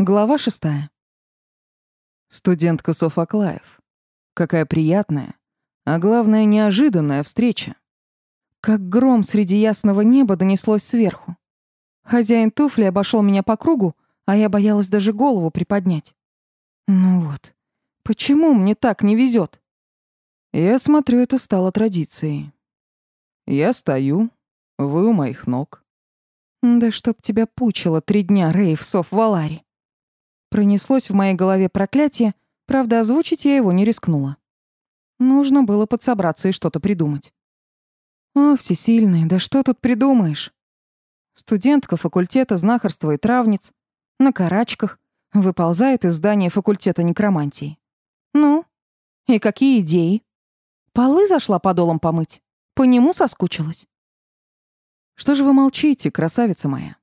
Глава шестая. Студентка Софоклаев. Какая приятная, а главное, неожиданная встреча. Как гром среди ясного неба донеслось сверху. Хозяин туфли обошел меня по кругу, а я боялась даже голову приподнять. Ну вот, почему мне так не везет? Я смотрю, это стало традицией. Я стою, вы у моих ног. Да чтоб тебя пучило три дня, Рейв, Соф, Валари. Пронеслось в моей голове проклятие, правда, озвучить я его не рискнула. Нужно было подсобраться и что-то придумать. О, всесильный, да что тут придумаешь? Студентка факультета знахарства и травниц на карачках выползает из здания факультета некромантии. Ну, и какие идеи? Полы зашла подолом помыть? По нему соскучилась? Что же вы молчите, красавица моя?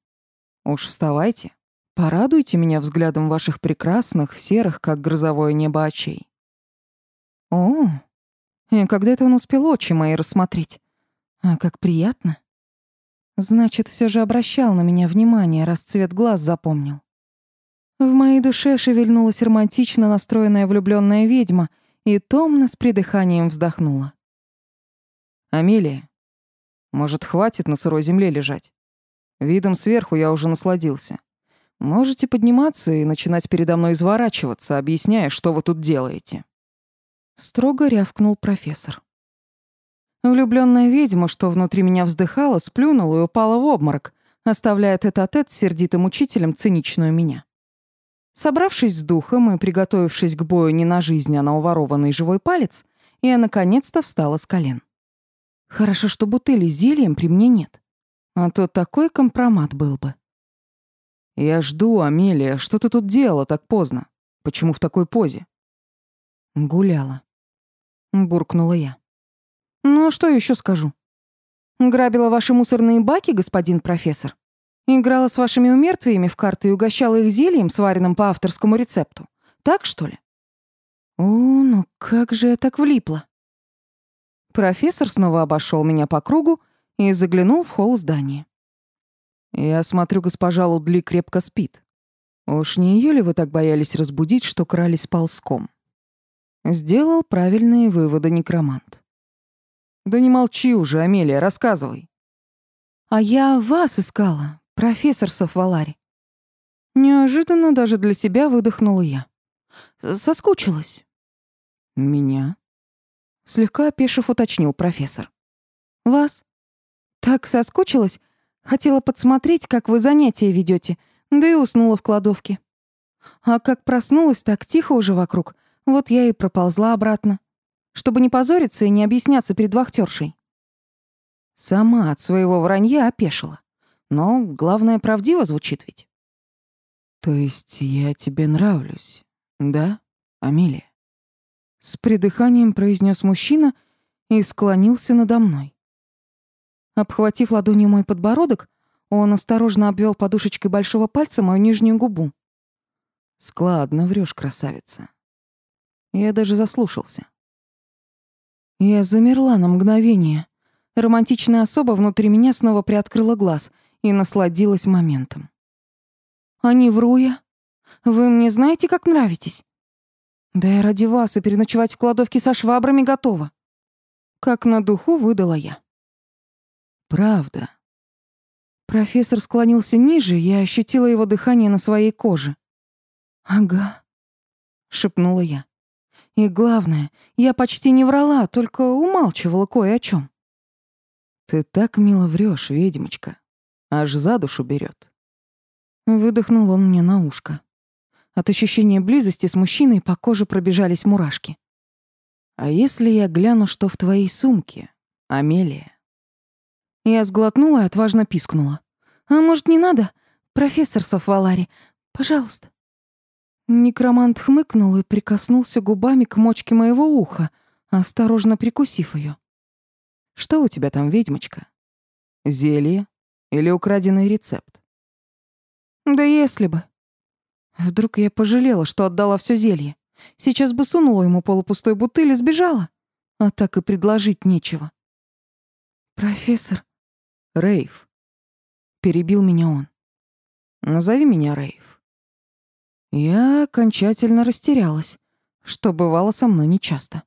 Уж вставайте. Порадуйте меня взглядом ваших прекрасных, серых, как грозовое небо очей. О, и когда это он успел очи мои рассмотреть? А как приятно. Значит, все же обращал на меня внимание, раз цвет глаз запомнил. В моей душе шевельнулась романтично настроенная влюбленная ведьма и томно с придыханием вздохнула. «Амелия, может, хватит на сырой земле лежать? Видом сверху я уже насладился. Можете подниматься и начинать передо мной изворачиваться, объясняя, что вы тут делаете. Строго рявкнул профессор. Влюбленная ведьма, что внутри меня вздыхала, сплюнула и упала в обморок, оставляя тет-а-тет с сердитым учителем циничную меня. Собравшись с духом и приготовившись к бою не на жизнь, а на уворованный живой палец, я наконец-то встала с колен. Хорошо, что бутыли с зельем при мне нет. А то такой компромат был бы. «Я жду, Амелия. Что ты тут делала так поздно? Почему в такой позе?» «Гуляла», — буркнула я. «Ну, а что еще скажу? Грабила ваши мусорные баки, господин профессор? Играла с вашими умертвиями в карты и угощала их зельем, сваренным по авторскому рецепту? Так, что ли?» «О, ну как же я так влипла?» Профессор снова обошел меня по кругу и заглянул в холл здания. «Я смотрю, госпожа Лудли крепко спит. Уж не ее ли вы так боялись разбудить, что крались ползком?» Сделал правильные выводы некромант. «Да не молчи уже, Амелия, рассказывай». «А я вас искала, профессор Софвалари». Неожиданно даже для себя выдохнула я. Соскучилась. «Меня?» Слегка опешив, уточнил профессор. «Вас? Так соскучилась, Хотела подсмотреть, как вы занятия ведете, да и уснула в кладовке. А как проснулась, так тихо уже вокруг, вот я и проползла обратно, чтобы не позориться и не объясняться перед вахтершей. Сама от своего вранья опешила. Но главное, правдиво звучит ведь. То есть я тебе нравлюсь, да, Амелия? С придыханием произнес мужчина и склонился надо мной. Обхватив ладонью мой подбородок, он осторожно обвел подушечкой большого пальца мою нижнюю губу. «Складно врёшь, красавица». Я даже заслушался. Я замерла на мгновение. Романтичная особа внутри меня снова приоткрыла глаз и насладилась моментом. «А не вру я? Вы мне знаете, как нравитесь? Да я ради вас и переночевать в кладовке со швабрами готова». Как на духу выдала я. Правда. Профессор склонился ниже, я ощутила его дыхание на своей коже. «Ага», — шепнула я. «И главное, я почти не врала, только умалчивала кое о чем. «Ты так мило врешь, ведьмочка. Аж за душу берет. Выдохнул он мне на ушко. От ощущения близости с мужчиной по коже пробежались мурашки. «А если я гляну, что в твоей сумке, Амелия?» Я сглотнула и отважно пискнула. «А может, не надо? Профессор Софвалари, пожалуйста». Некромант хмыкнул и прикоснулся губами к мочке моего уха, осторожно прикусив ее. «Что у тебя там, ведьмочка? Зелье или украденный рецепт?» «Да если бы». Вдруг я пожалела, что отдала все зелье. Сейчас бы сунула ему полупустой бутыль и сбежала. А так и предложить нечего. «Профессор», Рейв. Перебил меня он. Назови меня Рейв. Я окончательно растерялась, что бывало со мной нечасто.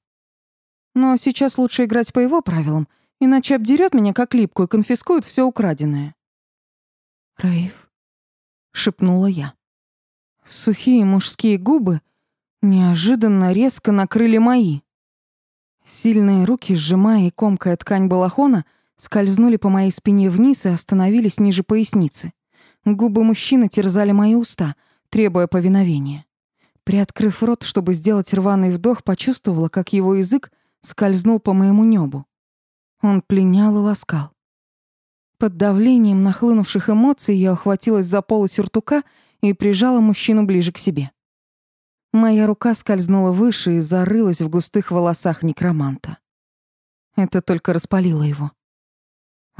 Но сейчас лучше играть по его правилам, иначе обдерет меня как липку и конфискует все украденное. «Рейв», — шепнула я. Сухие мужские губы неожиданно резко накрыли мои. Сильные руки, сжимая и комкая ткань балахона, скользнули по моей спине вниз и остановились ниже поясницы. Губы мужчины терзали мои уста, требуя повиновения. Приоткрыв рот, чтобы сделать рваный вдох, почувствовала, как его язык скользнул по моему небу. Он пленял и ласкал. Под давлением нахлынувших эмоций я ухватилась за полы сюртука и прижала мужчину ближе к себе. Моя рука скользнула выше и зарылась в густых волосах некроманта. Это только распалило его.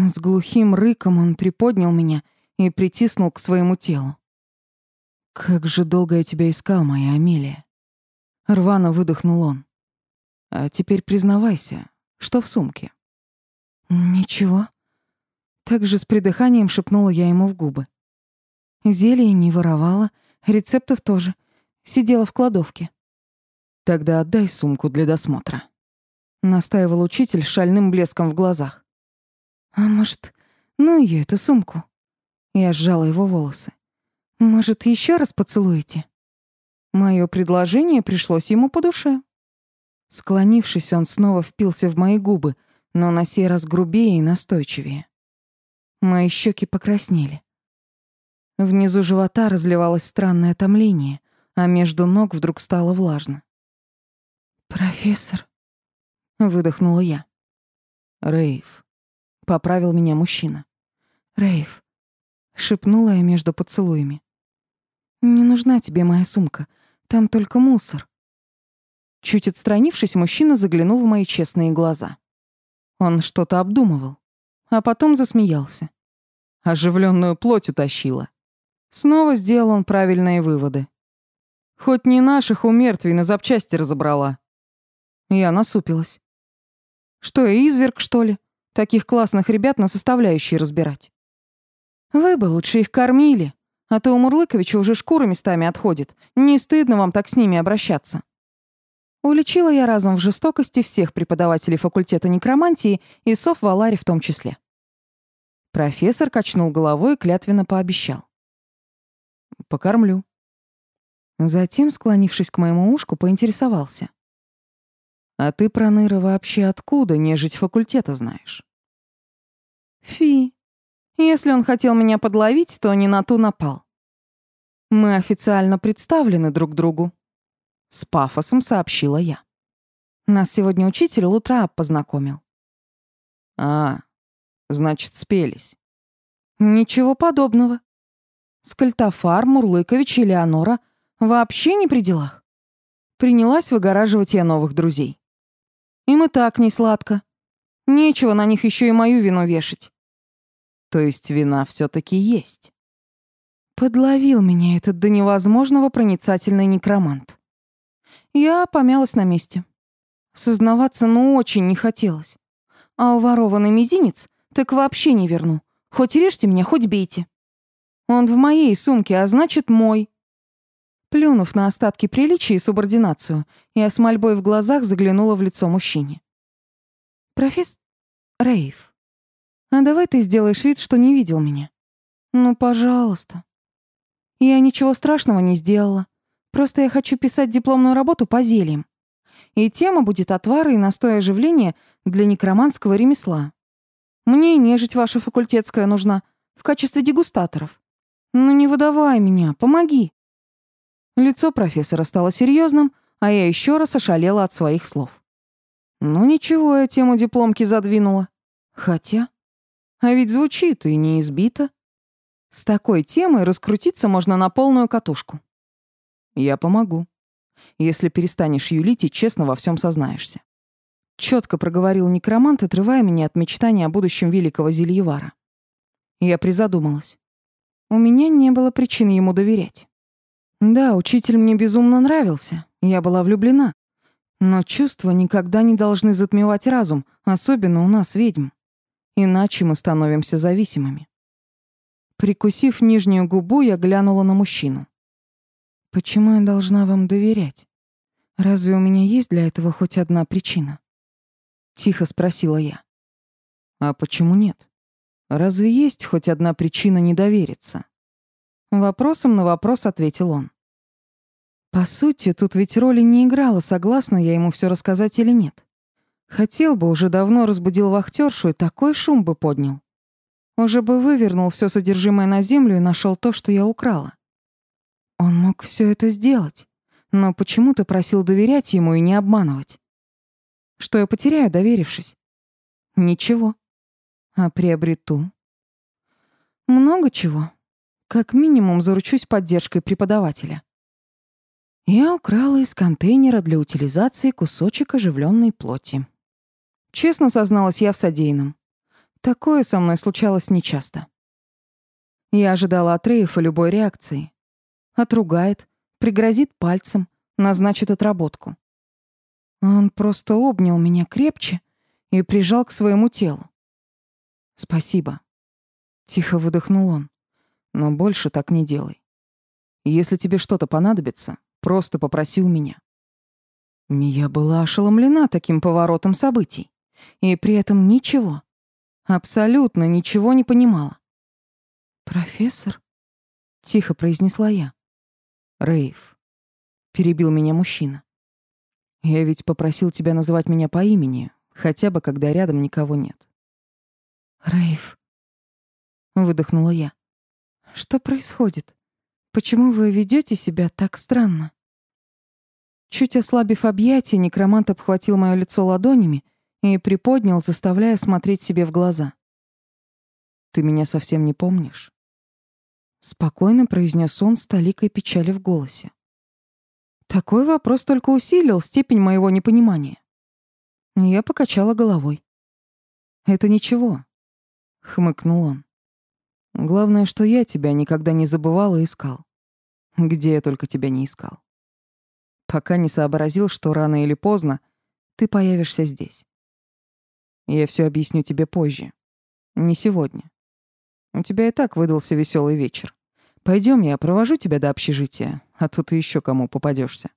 С глухим рыком он приподнял меня и притиснул к своему телу. «Как же долго я тебя искал, моя Амелия!» Рвано выдохнул он. «А теперь признавайся, что в сумке?» «Ничего». Так же с придыханием шепнула я ему в губы. Зелье не воровала, рецептов тоже. Сидела в кладовке. «Тогда отдай сумку для досмотра», — настаивал учитель с шальным блеском в глазах. «А может, ну ее эту сумку?» Я сжала его волосы. «Может, еще раз поцелуете?» Мое предложение пришлось ему по душе. Склонившись, он снова впился в мои губы, но на сей раз грубее и настойчивее. Мои щеки покраснели. Внизу живота разливалось странное томление, а между ног вдруг стало влажно. «Профессор», — выдохнула я. «Рейв», — поправил меня мужчина. «Рейв», — шепнула я между поцелуями. «Не нужна тебе моя сумка, там только мусор». Чуть отстранившись, мужчина заглянул в мои честные глаза. Он что-то обдумывал, а потом засмеялся. Оживленную плоть утащила. Снова сделал он правильные выводы. Хоть не наших у мертвей на запчасти разобрала. Я насупилась. Что, я изверг, что ли? Таких классных ребят на составляющие разбирать. Вы бы лучше их кормили, а то у Мурлыковича уже шкура местами отходит. Не стыдно вам так с ними обращаться. Уличила я разом в жестокости всех преподавателей факультета некромантии и сов Валари в том числе. Профессор качнул головой и клятвенно пообещал. «Покормлю». Затем, склонившись к моему ушку, поинтересовался. «А ты, Проныра, вообще откуда нежить факультета знаешь?» «Фи. Если он хотел меня подловить, то не на ту напал. Мы официально представлены друг другу». С пафосом сообщила я. Нас сегодня учитель Лутраап познакомил. «А, значит, спелись». «Ничего подобного. Скальтофар, Мурлыкович и Леонора Вообще не при делах. Принялась выгораживать я новых друзей. Им и так не сладко. Нечего на них еще и мою вину вешать. То есть вина все таки есть. Подловил меня этот до невозможного проницательный некромант. Я помялась на месте. Сознаваться ну очень не хотелось. А уворованный мизинец так вообще не верну. Хоть режьте меня, хоть бейте. Он в моей сумке, а значит мой. Плюнув на остатки приличия и субординацию, я с мольбой в глазах заглянула в лицо мужчине. «Професс... Рейв, а давай ты сделаешь вид, что не видел меня. Ну, пожалуйста. Я ничего страшного не сделала. Просто я хочу писать дипломную работу по зельям. И тема будет отвары и настой оживления для некроманского ремесла. Мне нежить ваша факультетская нужна в качестве дегустаторов. Ну не выдавай меня, помоги. Лицо профессора стало серьезным, а я еще раз ошалела от своих слов. Ну ничего, я тему дипломки задвинула. Хотя... А ведь звучит и не избито. С такой темой раскрутиться можно на полную катушку. Я помогу. Если перестанешь юлить и честно во всем сознаешься. Четко проговорил некромант, отрывая меня от мечтания о будущем великого Зельевара. Я призадумалась. У меня не было причин ему доверять. Да, учитель мне безумно нравился, я была влюблена. Но чувства никогда не должны затмевать разум, особенно у нас, ведьм. Иначе мы становимся зависимыми. Прикусив нижнюю губу, я глянула на мужчину. Почему я должна вам доверять? Разве у меня есть для этого хоть одна причина? Тихо спросила я. А почему нет? Разве есть хоть одна причина не довериться? Вопросом на вопрос ответил он. По сути, тут ведь роли не играла, согласна я ему все рассказать или нет. Хотел бы, уже давно разбудил вахтершу и такой шум бы поднял. Уже бы вывернул все содержимое на землю и нашел то, что я украла. Он мог все это сделать, но почему-то просил доверять ему и не обманывать. Что я потеряю, доверившись? Ничего. А приобрету? Много чего. Как минимум заручусь поддержкой преподавателя. Я украла из контейнера для утилизации кусочек оживленной плоти. Честно созналась я в содеянном. Такое со мной случалось нечасто. Я ожидала от Рейфа любой реакции. Отругает, пригрозит пальцем, назначит отработку. Он просто обнял меня крепче и прижал к своему телу. «Спасибо», — тихо выдохнул он, — «но больше так не делай. Если тебе что-то понадобится, просто попроси у меня». Я была ошеломлена таким поворотом событий и при этом ничего, абсолютно ничего не понимала. «Профессор?» — тихо произнесла я. «Рейв», — перебил меня мужчина. «Я ведь попросил тебя называть меня по имени, хотя бы когда рядом никого нет». «Рейв», — выдохнула я. «Что происходит? Почему вы ведете себя так странно?» Чуть ослабив объятия, некромант обхватил моё лицо ладонями и приподнял, заставляя смотреть себе в глаза. «Ты меня совсем не помнишь?» Спокойно произнес он с толикой печали в голосе. Такой вопрос только усилил степень моего непонимания. Я покачала головой. «Это ничего», — хмыкнул он. «Главное, что я тебя никогда не забывал и искал. Где я только тебя не искал. Пока не сообразил, что рано или поздно ты появишься здесь. Я все объясню тебе позже. Не сегодня. У тебя и так выдался веселый вечер. Пойдем, я провожу тебя до общежития, а то ты еще кому попадешься.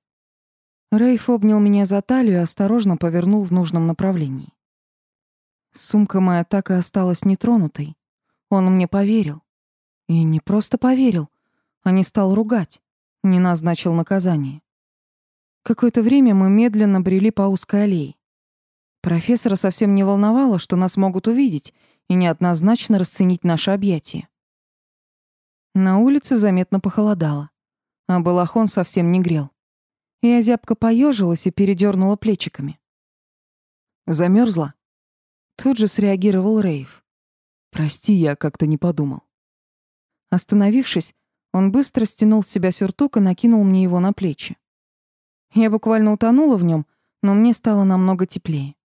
Рейф обнял меня за талию и осторожно повернул в нужном направлении. Сумка моя так и осталась нетронутой. Он мне поверил. И не просто поверил, а не стал ругать, не назначил наказание. Какое-то время мы медленно брели по узкой аллее. Профессора совсем не волновало, что нас могут увидеть и неоднозначно расценить наше объятие. На улице заметно похолодало, а балахон совсем не грел. Я зябко поежилась и передернула плечиками. Замерзла? Тут же среагировал Рейв. «Прости, я как-то не подумал». Остановившись, он быстро стянул с себя сюртук и накинул мне его на плечи. Я буквально утонула в нем, но мне стало намного теплее.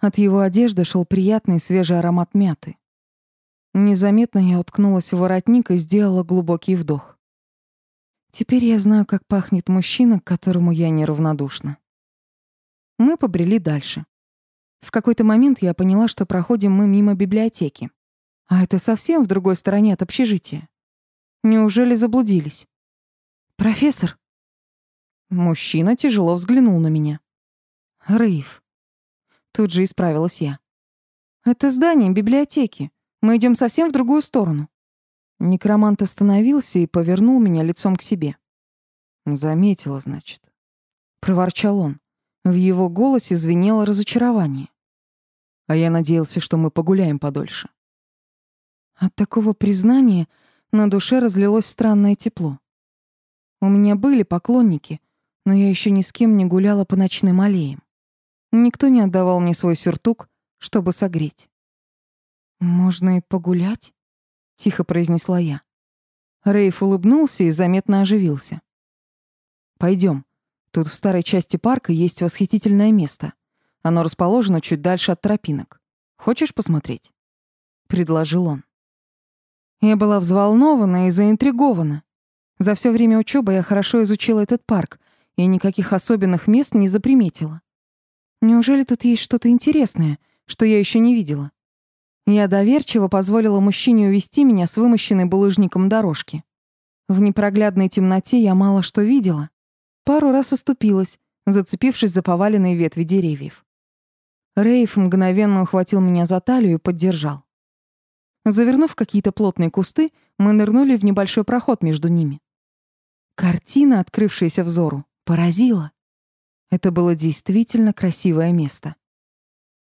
От его одежды шел приятный свежий аромат мяты. Незаметно я уткнулась в воротник и сделала глубокий вдох. Теперь я знаю, как пахнет мужчина, к которому я неравнодушна. Мы побрели дальше. В какой-то момент я поняла, что проходим мы мимо библиотеки. А это совсем в другой стороне от общежития. Неужели заблудились? «Профессор?» Мужчина тяжело взглянул на меня. «Рейв, Тут же исправилась я. «Это здание библиотеки. Мы идем совсем в другую сторону». Некромант остановился и повернул меня лицом к себе. «Заметила, значит». Проворчал он. В его голосе звенело разочарование. А я надеялся, что мы погуляем подольше. От такого признания на душе разлилось странное тепло. У меня были поклонники, но я еще ни с кем не гуляла по ночным аллеям. Никто не отдавал мне свой сюртук, чтобы согреть. «Можно и погулять?» — тихо произнесла я. Рейф улыбнулся и заметно оживился. Пойдем. Тут в старой части парка есть восхитительное место. Оно расположено чуть дальше от тропинок. Хочешь посмотреть?» — предложил он. Я была взволнована и заинтригована. За все время учебы я хорошо изучила этот парк и никаких особенных мест не заприметила. Неужели тут есть что-то интересное, что я еще не видела? Я доверчиво позволила мужчине увести меня с вымощенной булыжником дорожки. В непроглядной темноте я мало что видела. Пару раз оступилась, зацепившись за поваленные ветви деревьев. Рейф мгновенно ухватил меня за талию и поддержал. Завернув какие-то плотные кусты, мы нырнули в небольшой проход между ними. Картина, открывшаяся взору, поразила. Это было действительно красивое место.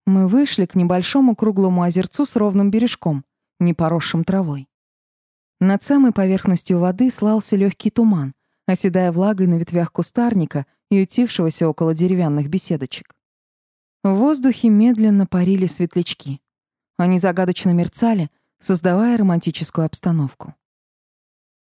Мы вышли к небольшому круглому озерцу с ровным бережком, не поросшим травой. Над самой поверхностью воды слался легкий туман, оседая влагой на ветвях кустарника и утившегося около деревянных беседочек. В воздухе медленно парили светлячки. Они загадочно мерцали, создавая романтическую обстановку.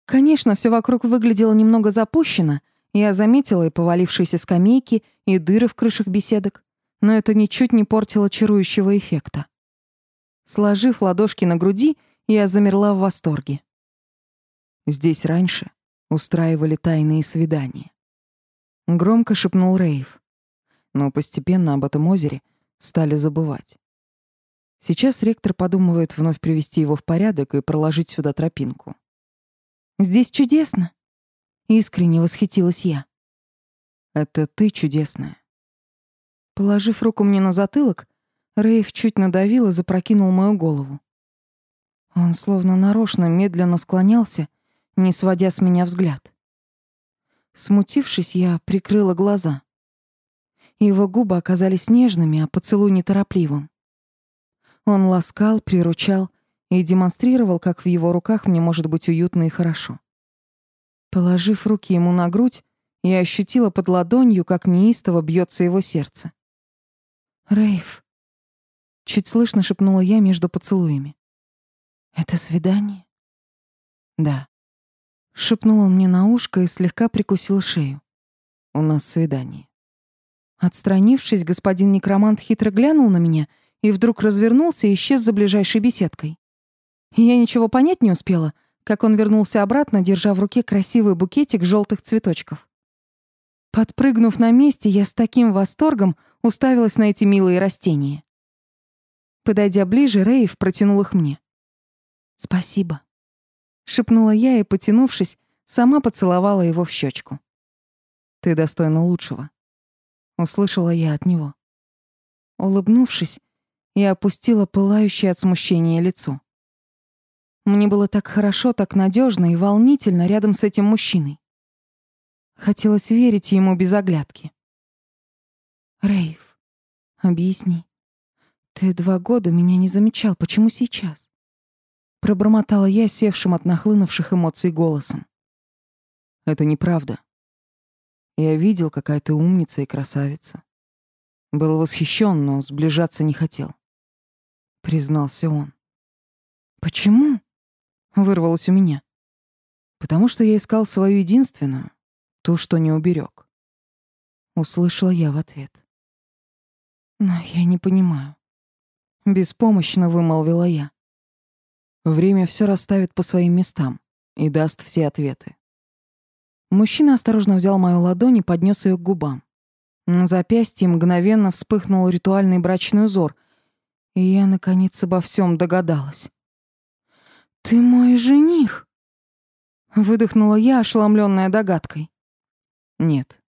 Конечно, все вокруг выглядело немного запущено, я заметила и повалившиеся скамейки, и дыры в крышах беседок, но это ничуть не портило чарующего эффекта. Сложив ладошки на груди, я замерла в восторге. Здесь раньше устраивали тайные свидания. Громко шепнул Рейв. Но постепенно об этом озере стали забывать. Сейчас ректор подумывает вновь привести его в порядок и проложить сюда тропинку. «Здесь чудесно!» — искренне восхитилась я. «Это ты чудесная». Положив руку мне на затылок, Рейв чуть надавил и запрокинул мою голову. Он словно нарочно медленно склонялся, не сводя с меня взгляд. Смутившись, я прикрыла глаза. Его губы оказались нежными, а поцелуй неторопливым. Он ласкал, приручал и демонстрировал, как в его руках мне может быть уютно и хорошо. Положив руки ему на грудь, я ощутила под ладонью, как неистово бьется его сердце. «Рейв», — чуть слышно шепнула я между поцелуями. «Это свидание?» «Да», — шепнул он мне на ушко и слегка прикусил шею. «У нас свидание». Отстранившись, господин некромант хитро глянул на меня и вдруг развернулся и исчез за ближайшей беседкой. Я ничего понять не успела, как он вернулся обратно, держа в руке красивый букетик желтых цветочков. Подпрыгнув на месте, я с таким восторгом уставилась на эти милые растения. Подойдя ближе, Рейв протянул их мне. «Спасибо», — шепнула я и, потянувшись, сама поцеловала его в щечку. «Ты достойна лучшего», — услышала я от него. Улыбнувшись, я опустила пылающее от смущения лицо. Мне было так хорошо, так надежно и волнительно рядом с этим мужчиной. Хотелось верить ему без оглядки. Рейв, объясни. Ты два года меня не замечал, почему сейчас? Пробормотала я севшим от нахлынувших эмоций голосом. Это неправда. Я видел, какая ты умница и красавица. Был восхищен, но сближаться не хотел. Признался он. Почему? Вырвалось у меня. Потому что я искал свою единственную, ту, что не уберег. Услышала я в ответ. Но я не понимаю. Беспомощно вымолвила я. Время все расставит по своим местам и даст все ответы. Мужчина осторожно взял мою ладонь и поднес ее к губам. На запястье мгновенно вспыхнул ритуальный брачный узор, и я, наконец, обо всем догадалась. «Ты мой жених!» Выдохнула я, ошеломленная догадкой. Нет.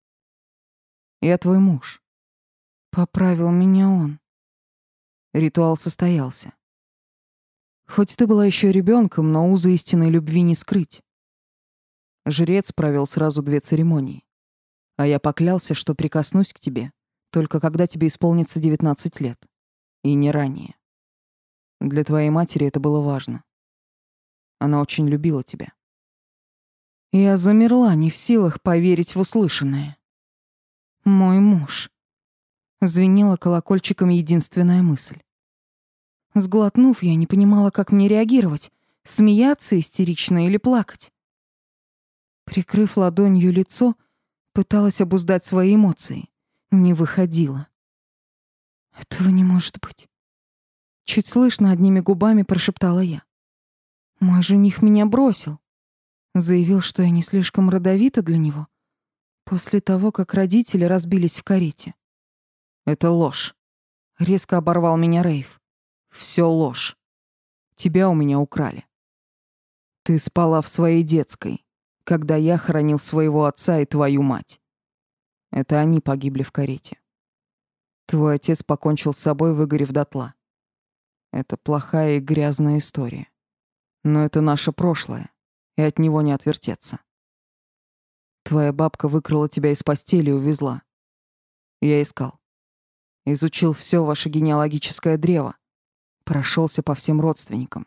Я твой муж. Поправил меня он. Ритуал состоялся. Хоть ты была еще ребенком, но узы истинной любви не скрыть. Жрец провел сразу две церемонии. А я поклялся, что прикоснусь к тебе, только когда тебе исполнится 19 лет. И не ранее. Для твоей матери это было важно. Она очень любила тебя. Я замерла, не в силах поверить в услышанное. «Мой муж». Звенела колокольчиком единственная мысль. Сглотнув, я не понимала, как мне реагировать. Смеяться истерично или плакать. Прикрыв ладонью лицо, пыталась обуздать свои эмоции. Не выходила. «Этого не может быть». Чуть слышно одними губами прошептала я. «Мой жених меня бросил. Заявил, что я не слишком родовита для него. После того, как родители разбились в карете. Это ложь. Резко оборвал меня Рейв. Все ложь. Тебя у меня украли. Ты спала в своей детской. когда я хоронил своего отца и твою мать. Это они погибли в карете. Твой отец покончил с собой, выгорев дотла. Это плохая и грязная история. Но это наше прошлое, и от него не отвертеться. Твоя бабка выкрала тебя из постели и увезла. Я искал. Изучил все ваше генеалогическое древо. Прошелся по всем родственникам.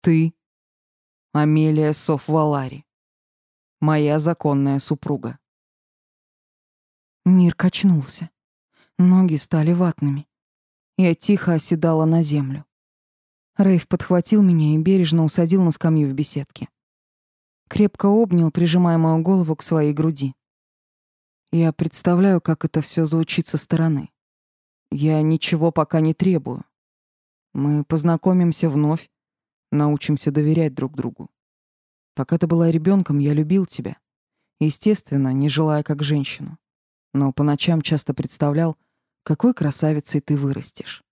Ты — Амелия Софвалари, моя законная супруга. Мир качнулся. Ноги стали ватными. Я тихо оседала на землю. Рейв подхватил меня и бережно усадил на скамью в беседке. Крепко обнял, прижимая мою голову к своей груди. Я представляю, как это все звучит со стороны. Я ничего пока не требую. Мы познакомимся вновь, научимся доверять друг другу. Пока ты была ребенком, я любил тебя. Естественно, не желая как женщину. Но по ночам часто представлял, какой красавицей ты вырастешь.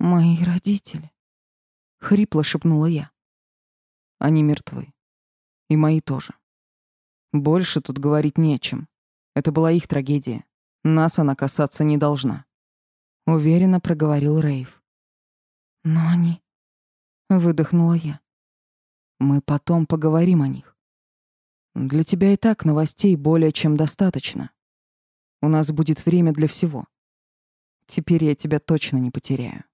«Мои родители», — хрипло шепнула я. «Они мертвы. И мои тоже. Больше тут говорить не чем. Это была их трагедия. Нас она касаться не должна. Уверенно проговорил Рейв. Но они... Выдохнула я. Мы потом поговорим о них. Для тебя и так новостей более чем достаточно. У нас будет время для всего. Теперь я тебя точно не потеряю.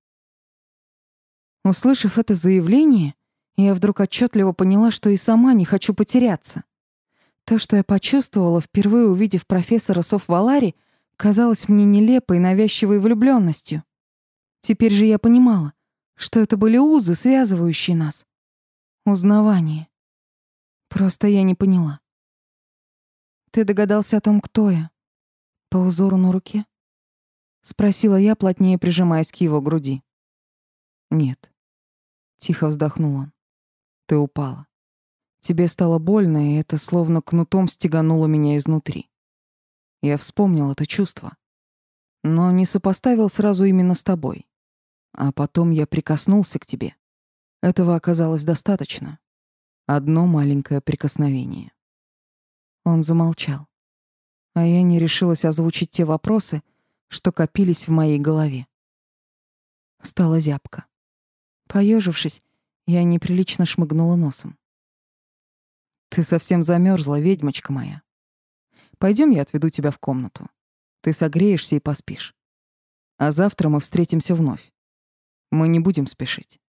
Услышав это заявление, я вдруг отчетливо поняла, что и сама не хочу потеряться. То, что я почувствовала, впервые увидев профессора Софвалари, казалось мне нелепой, навязчивой влюбленностью. Теперь же я понимала, что это были узы, связывающие нас. Узнавание. Просто я не поняла. Ты догадался о том, кто я? По узору на руке? Спросила я, плотнее прижимаясь к его груди. Нет. Тихо вздохнул он. Ты упала. Тебе стало больно, и это словно кнутом стегануло меня изнутри. Я вспомнил это чувство, но не сопоставил сразу именно с тобой. А потом я прикоснулся к тебе. Этого оказалось достаточно. Одно маленькое прикосновение. Он замолчал, а я не решилась озвучить те вопросы, что копились в моей голове. Стала зябко. Поежившись, я неприлично шмыгнула носом. Ты совсем замерзла, ведьмочка моя. Пойдем, я отведу тебя в комнату. Ты согреешься и поспишь. А завтра мы встретимся вновь. Мы не будем спешить.